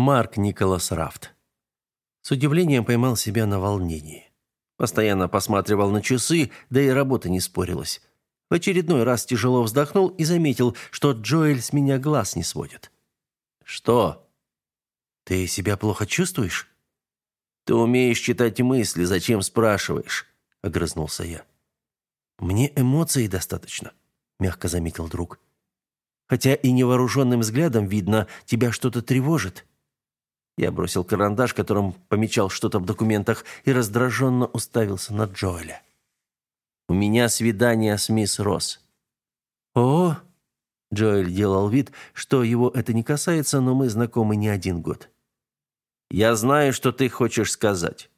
Марк Николас Рафт. С удивлением поймал себя на волнении. Постоянно посматривал на часы, да и работа не спорилась. В очередной раз тяжело вздохнул и заметил, что Джоэль с меня глаз не сводит. «Что?» «Ты себя плохо чувствуешь?» «Ты умеешь читать мысли, зачем спрашиваешь?» – огрызнулся я. «Мне эмоций достаточно», – мягко заметил друг. «Хотя и невооруженным взглядом видно, тебя что-то тревожит». Я бросил карандаш, которым помечал что-то в документах, и раздраженно уставился на Джоэля. «У меня свидание с мисс Росс». «О!» Джоэль делал вид, что его это не касается, но мы знакомы не один год. Я знаю, что ты хочешь сказать.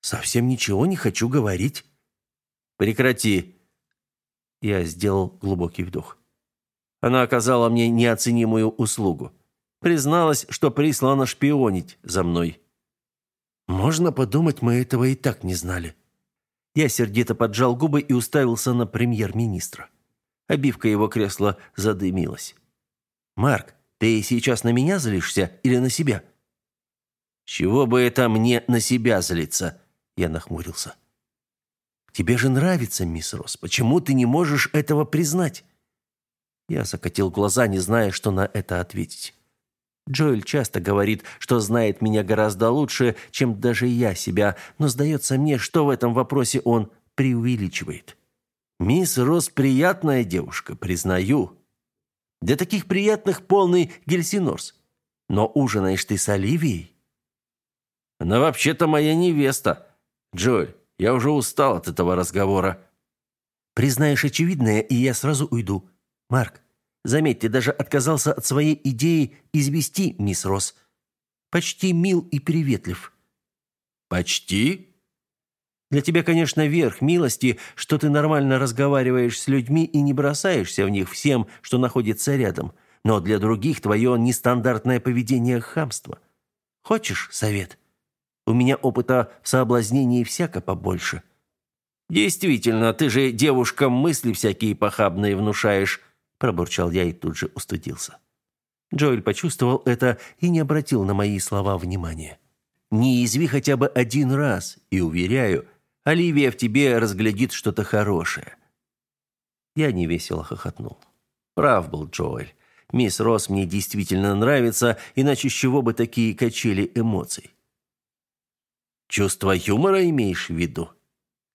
Совсем ничего не хочу говорить. Прекрати. Я сделал глубокий вдох. Она оказала мне неоценимую услугу. Призналась, что прислана шпионить за мной. Можно подумать, мы этого и так не знали. Я сердито поджал губы и уставился на премьер-министра. Обивка его кресла задымилась. «Марк, ты сейчас на меня злишься или на себя?» «Чего бы это мне на себя злиться?» Я нахмурился. «Тебе же нравится, мисс Росс. Почему ты не можешь этого признать?» Я закатил глаза, не зная, что на это ответить. Джоэль часто говорит, что знает меня гораздо лучше, чем даже я себя, но сдается мне, что в этом вопросе он преувеличивает. «Мисс Росс приятная девушка, признаю. Для таких приятных полный Гельсинорс. Но ужинаешь ты с Оливией?» Она вообще-то моя невеста. Джой, я уже устал от этого разговора. Признаешь очевидное, и я сразу уйду. Марк, заметь, ты даже отказался от своей идеи извести мисс Росс. Почти мил и приветлив. Почти? Для тебя, конечно, верх милости, что ты нормально разговариваешь с людьми и не бросаешься в них всем, что находится рядом. Но для других твое нестандартное поведение – хамство. Хочешь совет?» У меня опыта в соблазнении всяко побольше». «Действительно, ты же девушкам мысли всякие похабные внушаешь», пробурчал я и тут же устыдился. Джоэль почувствовал это и не обратил на мои слова внимания. «Не изви хотя бы один раз, и, уверяю, Оливия в тебе разглядит что-то хорошее». Я невесело хохотнул. Прав был Джоэль. Мисс Росс мне действительно нравится, иначе с чего бы такие качели эмоций? Чувство юмора имеешь в виду?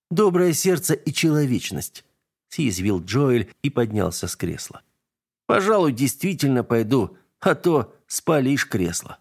Доброе сердце и человечность, съязвил Джоэль и поднялся с кресла. Пожалуй, действительно пойду, а то спалишь кресло.